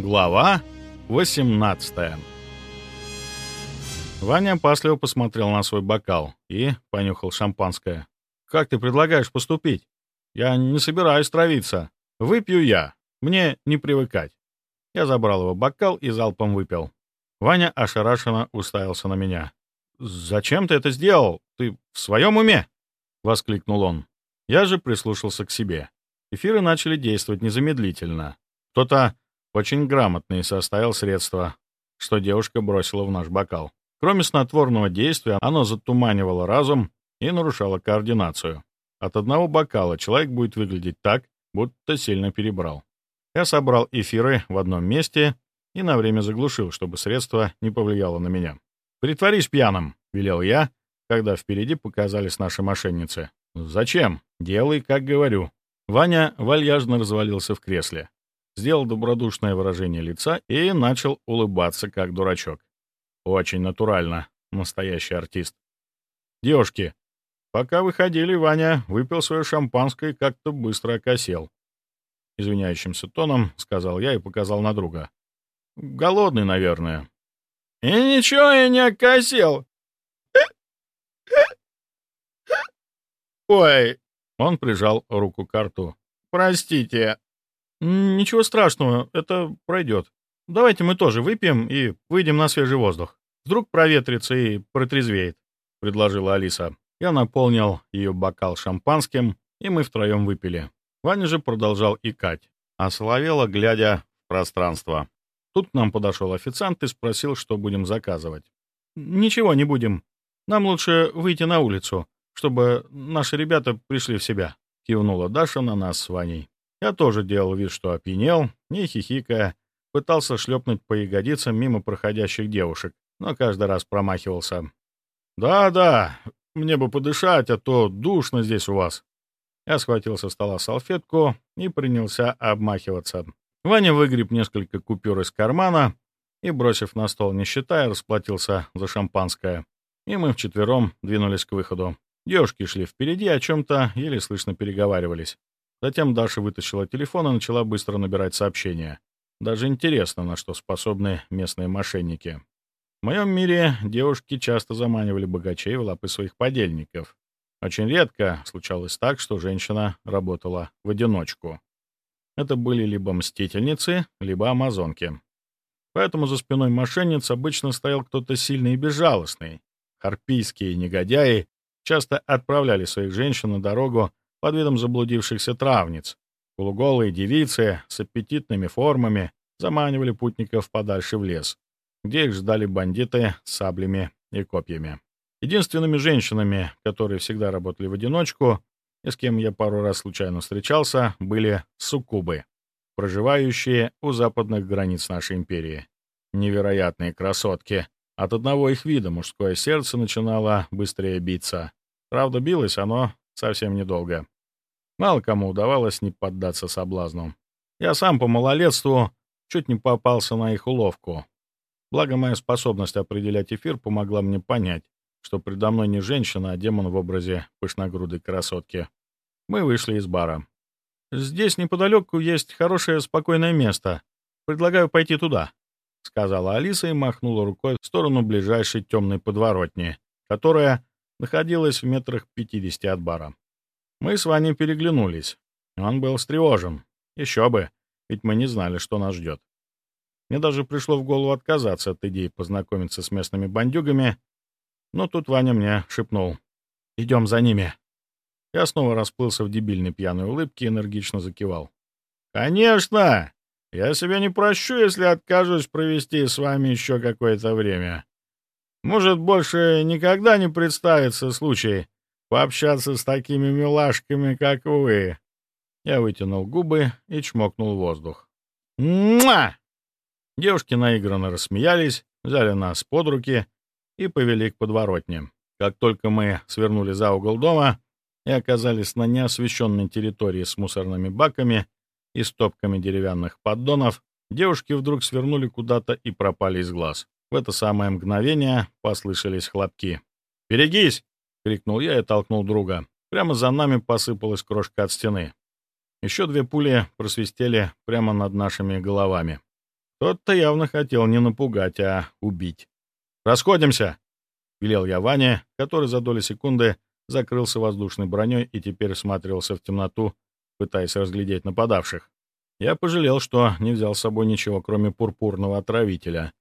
Глава 18 Ваня опасливо посмотрел на свой бокал и понюхал шампанское. «Как ты предлагаешь поступить? Я не собираюсь травиться. Выпью я. Мне не привыкать». Я забрал его бокал и залпом выпил. Ваня ошарашенно уставился на меня. «Зачем ты это сделал? Ты в своем уме?» — воскликнул он. Я же прислушался к себе. Эфиры начали действовать незамедлительно. Кто-то очень грамотный составил средства, что девушка бросила в наш бокал. Кроме снотворного действия, оно затуманивало разум и нарушало координацию. От одного бокала человек будет выглядеть так, будто сильно перебрал. Я собрал эфиры в одном месте и на время заглушил, чтобы средство не повлияло на меня. «Притворись пьяным», — велел я, когда впереди показались наши мошенницы. «Зачем? Делай, как говорю». Ваня вальяжно развалился в кресле сделал добродушное выражение лица и начал улыбаться, как дурачок. Очень натурально. Настоящий артист. Девушки, пока выходили, Ваня выпил свое шампанское и как-то быстро окосел. Извиняющимся тоном сказал я и показал на друга. Голодный, наверное. И ничего я не окосел. Ой, он прижал руку к рту. Простите, «Ничего страшного, это пройдет. Давайте мы тоже выпьем и выйдем на свежий воздух. Вдруг проветрится и протрезвеет», — предложила Алиса. Я наполнил ее бокал шампанским, и мы втроем выпили. Ваня же продолжал икать, а соловела, глядя в пространство. Тут к нам подошел официант и спросил, что будем заказывать. «Ничего не будем. Нам лучше выйти на улицу, чтобы наши ребята пришли в себя», — кивнула Даша на нас с Ваней. Я тоже делал вид, что опьянел, не хихикая, пытался шлепнуть по ягодицам мимо проходящих девушек, но каждый раз промахивался. «Да-да, мне бы подышать, а то душно здесь у вас». Я схватил со стола салфетку и принялся обмахиваться. Ваня выгреб несколько купюр из кармана и, бросив на стол, не считая, расплатился за шампанское. И мы вчетвером двинулись к выходу. Девушки шли впереди, о чем-то еле слышно переговаривались. Затем Даша вытащила телефон и начала быстро набирать сообщения. Даже интересно, на что способны местные мошенники. В моем мире девушки часто заманивали богачей в лапы своих подельников. Очень редко случалось так, что женщина работала в одиночку. Это были либо мстительницы, либо амазонки. Поэтому за спиной мошенниц обычно стоял кто-то сильный и безжалостный. Харпийские негодяи часто отправляли своих женщин на дорогу под видом заблудившихся травниц. Полуголые девицы с аппетитными формами заманивали путников подальше в лес, где их ждали бандиты с саблями и копьями. Единственными женщинами, которые всегда работали в одиночку, и с кем я пару раз случайно встречался, были суккубы, проживающие у западных границ нашей империи. Невероятные красотки. От одного их вида мужское сердце начинало быстрее биться. Правда, билось оно совсем недолго. Мало кому удавалось не поддаться соблазну. Я сам по малолетству чуть не попался на их уловку. Благо, моя способность определять эфир помогла мне понять, что предо мной не женщина, а демон в образе пышногрудой красотки. Мы вышли из бара. «Здесь неподалеку есть хорошее спокойное место. Предлагаю пойти туда», — сказала Алиса и махнула рукой в сторону ближайшей темной подворотни, которая находилась в метрах 50 от бара. Мы с Ваней переглянулись. Он был встревожен. Еще бы, ведь мы не знали, что нас ждет. Мне даже пришло в голову отказаться от идеи познакомиться с местными бандюгами, но тут Ваня мне шепнул. «Идем за ними». Я снова расплылся в дебильной пьяной улыбке и энергично закивал. «Конечно! Я себя не прощу, если откажусь провести с вами еще какое-то время. Может, больше никогда не представится случай пообщаться с такими милашками, как вы». Я вытянул губы и чмокнул воздух. «Муа!» Девушки наигранно рассмеялись, взяли нас под руки и повели к подворотне. Как только мы свернули за угол дома и оказались на неосвещенной территории с мусорными баками и стопками деревянных поддонов, девушки вдруг свернули куда-то и пропали из глаз. В это самое мгновение послышались хлопки. «Берегись!» — крикнул я и толкнул друга. Прямо за нами посыпалась крошка от стены. Еще две пули просвистели прямо над нашими головами. Тот-то явно хотел не напугать, а убить. «Расходимся!» — велел я Ване, который за доли секунды закрылся воздушной броней и теперь всматривался в темноту, пытаясь разглядеть нападавших. Я пожалел, что не взял с собой ничего, кроме пурпурного отравителя,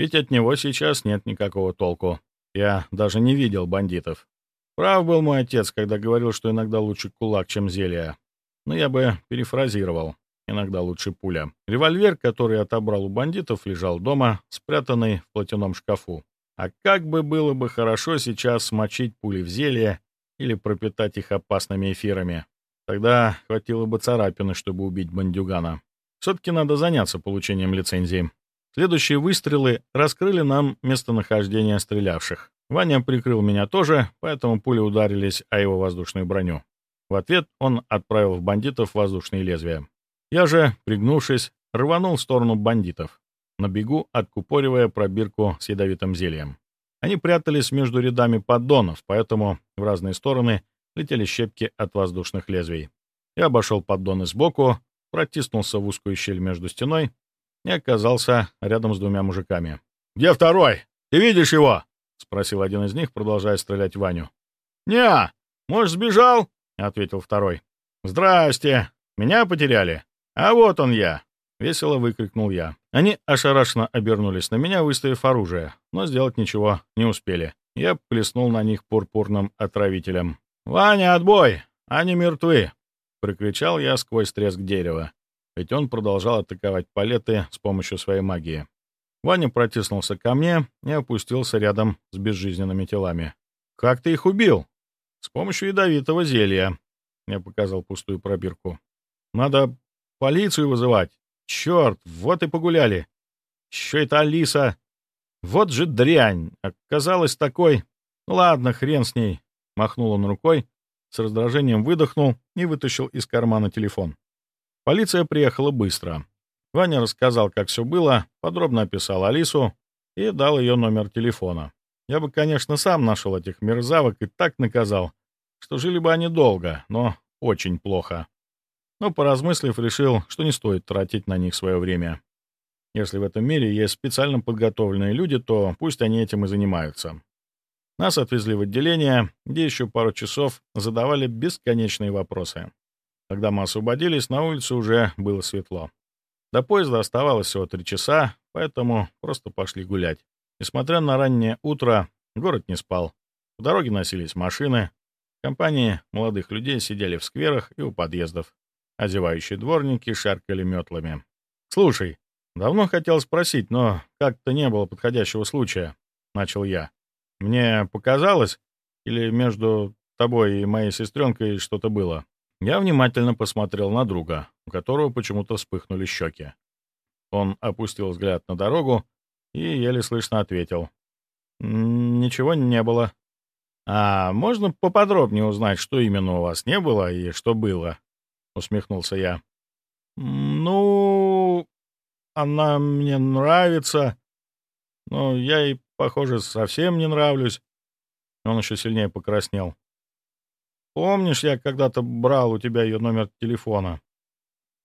ведь от него сейчас нет никакого толку. Я даже не видел бандитов. Прав был мой отец, когда говорил, что иногда лучше кулак, чем зелье. Но я бы перефразировал. Иногда лучше пуля. Револьвер, который отобрал у бандитов, лежал дома, спрятанный в платяном шкафу. А как бы было бы хорошо сейчас смочить пули в зелье или пропитать их опасными эфирами. Тогда хватило бы царапины, чтобы убить бандюгана. Все-таки надо заняться получением лицензии. Следующие выстрелы раскрыли нам местонахождение стрелявших. Ваня прикрыл меня тоже, поэтому пули ударились о его воздушную броню. В ответ он отправил в бандитов воздушные лезвия. Я же, пригнувшись, рванул в сторону бандитов, на бегу откупоривая пробирку с ядовитым зельем. Они прятались между рядами поддонов, поэтому в разные стороны летели щепки от воздушных лезвий. Я обошел поддоны сбоку, протиснулся в узкую щель между стеной и оказался рядом с двумя мужиками. «Где второй? Ты видишь его?» — спросил один из них, продолжая стрелять Ваню. «Не, может, сбежал?» — ответил второй. «Здрасте! Меня потеряли? А вот он я!» — весело выкрикнул я. Они ошарашенно обернулись на меня, выставив оружие, но сделать ничего не успели. Я плеснул на них пурпурным отравителем. «Ваня, отбой! Они мертвы!» — прикричал я сквозь треск дерева ведь он продолжал атаковать палеты с помощью своей магии. Ваня протиснулся ко мне и опустился рядом с безжизненными телами. «Как ты их убил?» «С помощью ядовитого зелья», — я показал пустую пробирку. «Надо полицию вызывать. Черт, вот и погуляли. Еще это Алиса. Вот же дрянь. Оказалась такой... Ладно, хрен с ней». Махнул он рукой, с раздражением выдохнул и вытащил из кармана телефон. Полиция приехала быстро. Ваня рассказал, как все было, подробно описал Алису и дал ее номер телефона. Я бы, конечно, сам нашел этих мерзавок и так наказал, что жили бы они долго, но очень плохо. Но, поразмыслив, решил, что не стоит тратить на них свое время. Если в этом мире есть специально подготовленные люди, то пусть они этим и занимаются. Нас отвезли в отделение, где еще пару часов задавали бесконечные вопросы. Когда мы освободились, на улице уже было светло. До поезда оставалось всего три часа, поэтому просто пошли гулять. Несмотря на раннее утро, город не спал. По дороге носились машины. Компании молодых людей сидели в скверах и у подъездов. Одевающие дворники шаркали метлами. «Слушай, давно хотел спросить, но как-то не было подходящего случая», — начал я. «Мне показалось, или между тобой и моей сестренкой что-то было?» Я внимательно посмотрел на друга, у которого почему-то вспыхнули щеки. Он опустил взгляд на дорогу и еле слышно ответил. «Ничего не было». «А можно поподробнее узнать, что именно у вас не было и что было?» — усмехнулся я. «Ну, она мне нравится, но я ей, похоже, совсем не нравлюсь». Он еще сильнее покраснел. Помнишь, я когда-то брал у тебя ее номер телефона?»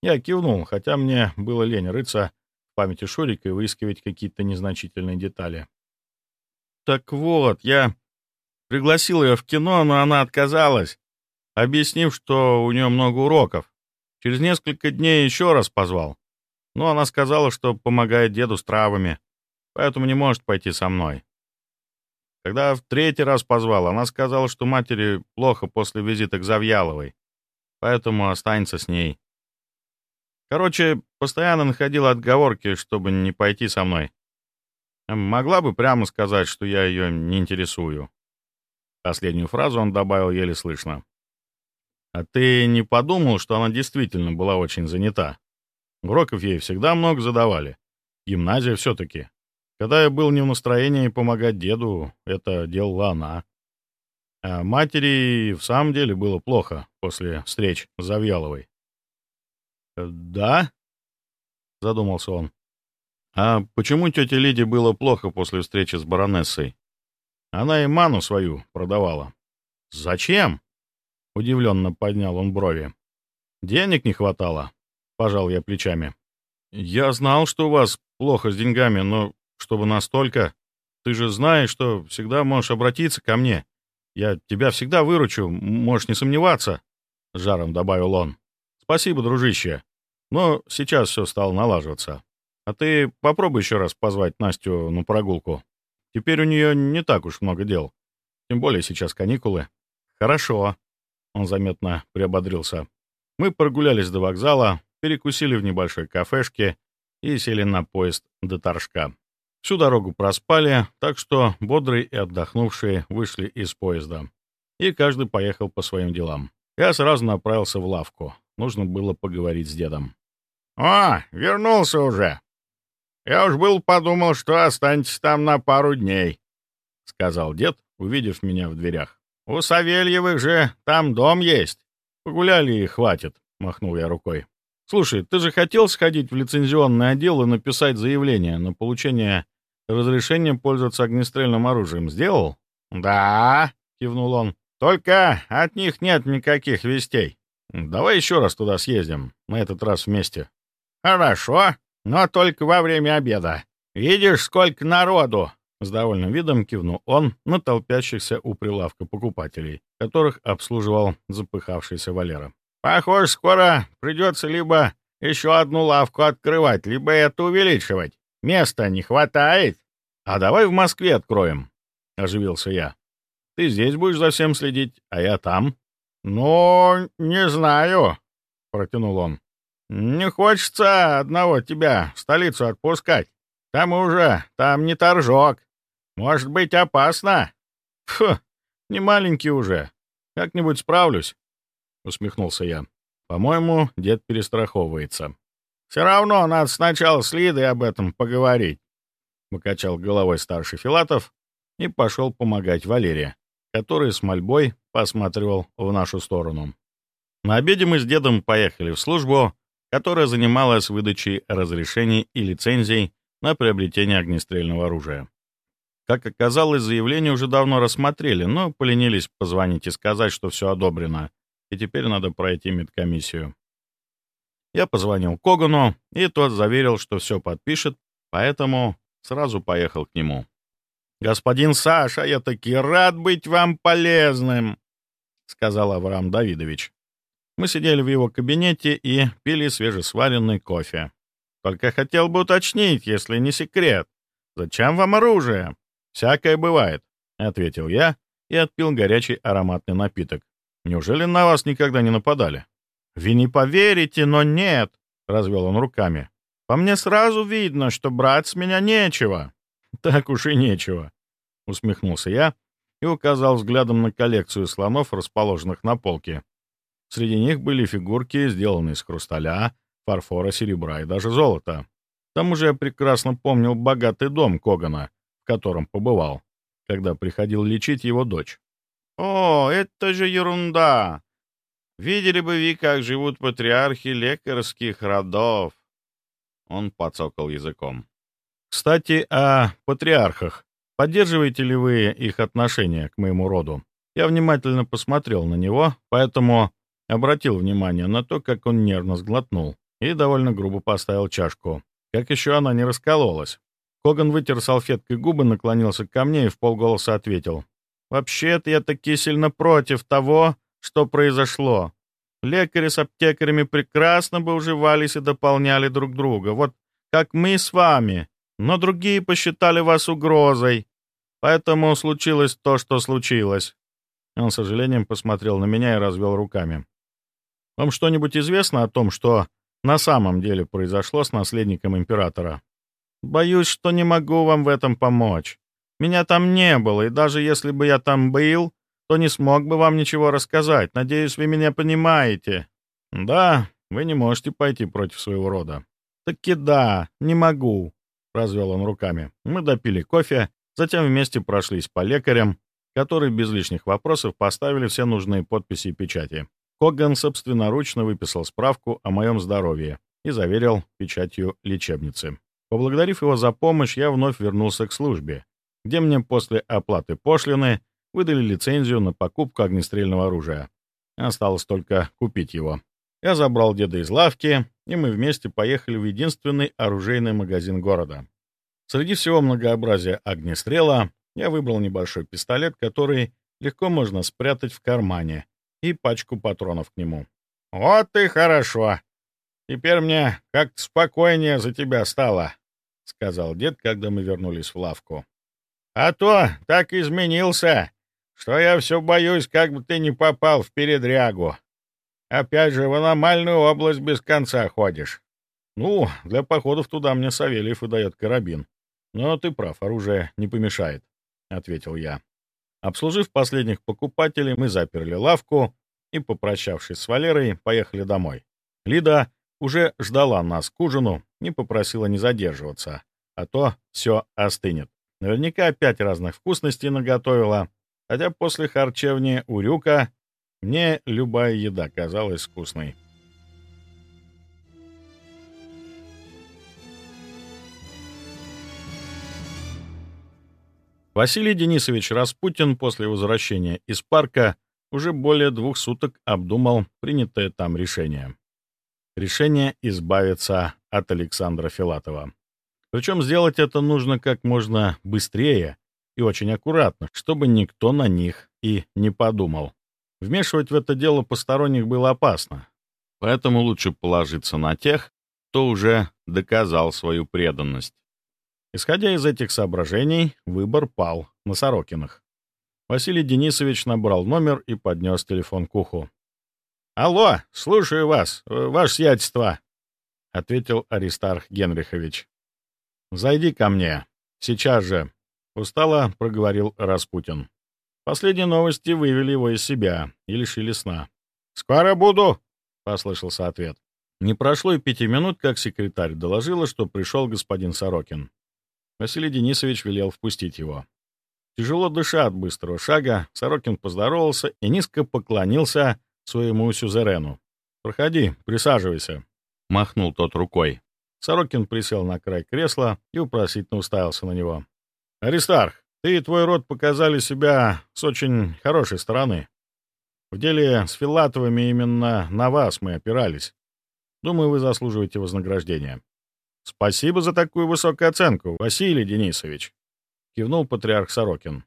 Я кивнул, хотя мне было лень рыться в памяти Шурика и выискивать какие-то незначительные детали. «Так вот, я пригласил ее в кино, но она отказалась, объяснив, что у нее много уроков. Через несколько дней еще раз позвал. Но она сказала, что помогает деду с травами, поэтому не может пойти со мной. Когда в третий раз позвал, она сказала, что матери плохо после визита к Завьяловой, поэтому останется с ней. Короче, постоянно находила отговорки, чтобы не пойти со мной. Могла бы прямо сказать, что я ее не интересую. Последнюю фразу он добавил еле слышно. «А ты не подумал, что она действительно была очень занята? Уроков ей всегда много задавали. Гимназия все-таки. Когда я был не в настроении помогать деду, это делала она. А матери в самом деле было плохо после встреч с Завьяловой. «Да?» — задумался он. «А почему тете Лиде было плохо после встречи с баронессой? Она и ману свою продавала». «Зачем?» — удивленно поднял он брови. «Денег не хватало», — пожал я плечами. «Я знал, что у вас плохо с деньгами, но чтобы настолько... Ты же знаешь, что всегда можешь обратиться ко мне. Я тебя всегда выручу, можешь не сомневаться», — жаром добавил он. «Спасибо, дружище. Но сейчас все стало налаживаться. А ты попробуй еще раз позвать Настю на прогулку. Теперь у нее не так уж много дел. Тем более сейчас каникулы. Хорошо. Он заметно приободрился. Мы прогулялись до вокзала, перекусили в небольшой кафешке и сели на поезд до Торжка. Всю дорогу проспали, так что бодрые и отдохнувшие вышли из поезда. И каждый поехал по своим делам. Я сразу направился в лавку. Нужно было поговорить с дедом. «О, вернулся уже! Я уж был подумал, что останетесь там на пару дней», — сказал дед, увидев меня в дверях. «У Савельевых же там дом есть. Погуляли и хватит», — махнул я рукой. «Слушай, ты же хотел сходить в лицензионный отдел и написать заявление на получение разрешения пользоваться огнестрельным оружием. Сделал?» «Да», — кивнул он. «Только от них нет никаких вестей». «Давай еще раз туда съездим, на этот раз вместе». «Хорошо, но только во время обеда. Видишь, сколько народу!» С довольным видом кивнул он на толпящихся у прилавка покупателей, которых обслуживал запыхавшийся Валера. «Похоже, скоро придется либо еще одну лавку открывать, либо это увеличивать. Места не хватает». «А давай в Москве откроем», — оживился я. «Ты здесь будешь за всем следить, а я там». «Ну, не знаю», — протянул он. «Не хочется одного тебя в столицу отпускать. К тому же там не торжок. Может быть опасно?» «Фу, не маленький уже. Как-нибудь справлюсь», — усмехнулся я. «По-моему, дед перестраховывается». «Все равно надо сначала с Лидой об этом поговорить», — покачал головой старший Филатов и пошел помогать Валерия, который с мольбой посматривал в нашу сторону. На обеде мы с дедом поехали в службу, которая занималась выдачей разрешений и лицензий на приобретение огнестрельного оружия. Как оказалось, заявление уже давно рассмотрели, но поленились позвонить и сказать, что все одобрено, и теперь надо пройти медкомиссию. Я позвонил Когану, и тот заверил, что все подпишет, поэтому сразу поехал к нему. «Господин Саша, я таки рад быть вам полезным», — сказал Авраам Давидович. Мы сидели в его кабинете и пили свежесваренный кофе. «Только хотел бы уточнить, если не секрет, зачем вам оружие?» «Всякое бывает», — ответил я и отпил горячий ароматный напиток. «Неужели на вас никогда не нападали?» «Вы не поверите, но нет», — развел он руками. «По мне сразу видно, что брать с меня нечего». «Так уж и нечего», — усмехнулся я и указал взглядом на коллекцию слонов, расположенных на полке. Среди них были фигурки, сделанные из хрусталя, фарфора, серебра и даже золота. К тому же я прекрасно помнил богатый дом Когана, в котором побывал, когда приходил лечить его дочь. «О, это же ерунда! Видели бы вы, как живут патриархи лекарских родов!» Он подсокал языком. «Кстати, о патриархах. Поддерживаете ли вы их отношение к моему роду?» Я внимательно посмотрел на него, поэтому Обратил внимание на то, как он нервно сглотнул и довольно грубо поставил чашку. Как еще она не раскололась. Коган вытер салфеткой губы, наклонился ко мне и в полголоса ответил. «Вообще-то я таки сильно против того, что произошло. Лекари с аптекарями прекрасно бы уживались и дополняли друг друга, вот как мы с вами, но другие посчитали вас угрозой. Поэтому случилось то, что случилось». Он с сожалением посмотрел на меня и развел руками. Вам что-нибудь известно о том, что на самом деле произошло с наследником императора? Боюсь, что не могу вам в этом помочь. Меня там не было, и даже если бы я там был, то не смог бы вам ничего рассказать. Надеюсь, вы меня понимаете. Да, вы не можете пойти против своего рода. Таки да, не могу, — развел он руками. Мы допили кофе, затем вместе прошлись по лекарям, которые без лишних вопросов поставили все нужные подписи и печати. Коган собственноручно выписал справку о моем здоровье и заверил печатью лечебницы. Поблагодарив его за помощь, я вновь вернулся к службе, где мне после оплаты пошлины выдали лицензию на покупку огнестрельного оружия. Осталось только купить его. Я забрал деда из лавки и мы вместе поехали в единственный оружейный магазин города. Среди всего многообразия огнестрела я выбрал небольшой пистолет, который легко можно спрятать в кармане, и пачку патронов к нему. «Вот и хорошо. Теперь мне как-то спокойнее за тебя стало», — сказал дед, когда мы вернулись в лавку. «А то так изменился, что я все боюсь, как бы ты не попал в передрягу. Опять же, в аномальную область без конца ходишь». «Ну, для походов туда мне Савельев и дает карабин. Но ты прав, оружие не помешает», — ответил я. Обслужив последних покупателей, мы заперли лавку и, попрощавшись с Валерой, поехали домой. Лида уже ждала нас к ужину и попросила не задерживаться, а то все остынет. Наверняка опять разных вкусностей наготовила, хотя после харчевни у Рюка мне любая еда казалась вкусной. Василий Денисович Распутин после возвращения из парка уже более двух суток обдумал принятое там решение. Решение избавиться от Александра Филатова. Причем сделать это нужно как можно быстрее и очень аккуратно, чтобы никто на них и не подумал. Вмешивать в это дело посторонних было опасно, поэтому лучше положиться на тех, кто уже доказал свою преданность. Исходя из этих соображений, выбор пал на Сорокинах. Василий Денисович набрал номер и поднес телефон к уху. «Алло, слушаю вас, э, ваше сиятельство», — ответил Аристарх Генрихович. «Зайди ко мне. Сейчас же», — устало проговорил Распутин. Последние новости вывели его из себя и лишили сна. «Скоро буду», — послышался ответ. Не прошло и пяти минут, как секретарь доложила, что пришел господин Сорокин. Василий Денисович велел впустить его. Тяжело дыша от быстрого шага, Сорокин поздоровался и низко поклонился своему сюзерену. «Проходи, присаживайся», — махнул тот рукой. Сорокин присел на край кресла и упросительно уставился на него. «Аристарх, ты и твой род показали себя с очень хорошей стороны. В деле с Филатовыми именно на вас мы опирались. Думаю, вы заслуживаете вознаграждения. «Спасибо за такую высокую оценку, Василий Денисович», — кивнул патриарх Сорокин.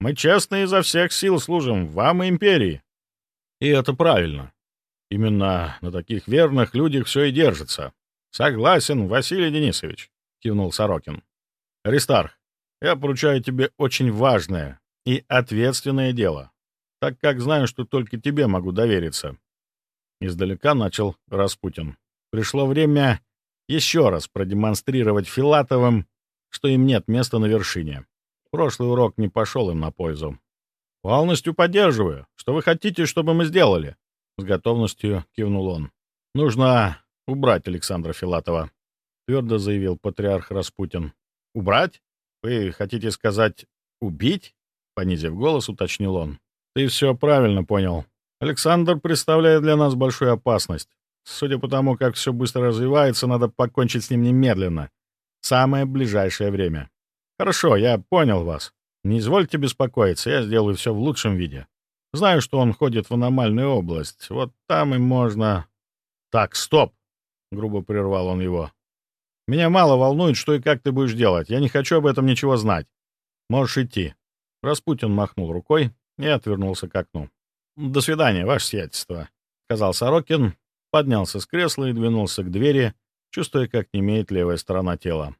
«Мы честно изо всех сил служим вам и империи». «И это правильно. Именно на таких верных людях все и держится». «Согласен, Василий Денисович», — кивнул Сорокин. «Аристарх, я поручаю тебе очень важное и ответственное дело, так как знаю, что только тебе могу довериться». Издалека начал Распутин. «Пришло время еще раз продемонстрировать Филатовым, что им нет места на вершине. Прошлый урок не пошел им на пользу. «Полностью поддерживаю. Что вы хотите, чтобы мы сделали?» С готовностью кивнул он. «Нужно убрать Александра Филатова», — твердо заявил патриарх Распутин. «Убрать? Вы хотите сказать убить?» Понизив голос, уточнил он. «Ты все правильно понял. Александр представляет для нас большую опасность. Судя по тому, как все быстро развивается, надо покончить с ним немедленно. Самое ближайшее время. Хорошо, я понял вас. Не извольте беспокоиться, я сделаю все в лучшем виде. Знаю, что он ходит в аномальную область. Вот там и можно... Так, стоп! Грубо прервал он его. Меня мало волнует, что и как ты будешь делать. Я не хочу об этом ничего знать. Можешь идти. Распутин махнул рукой и отвернулся к окну. «До свидания, ваше сиятельство», — сказал Сорокин, поднялся с кресла и двинулся к двери, чувствуя, как немеет левая сторона тела.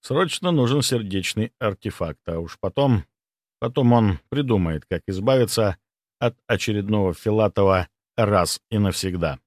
Срочно нужен сердечный артефакт, а уж потом... Потом он придумает, как избавиться от очередного Филатова раз и навсегда.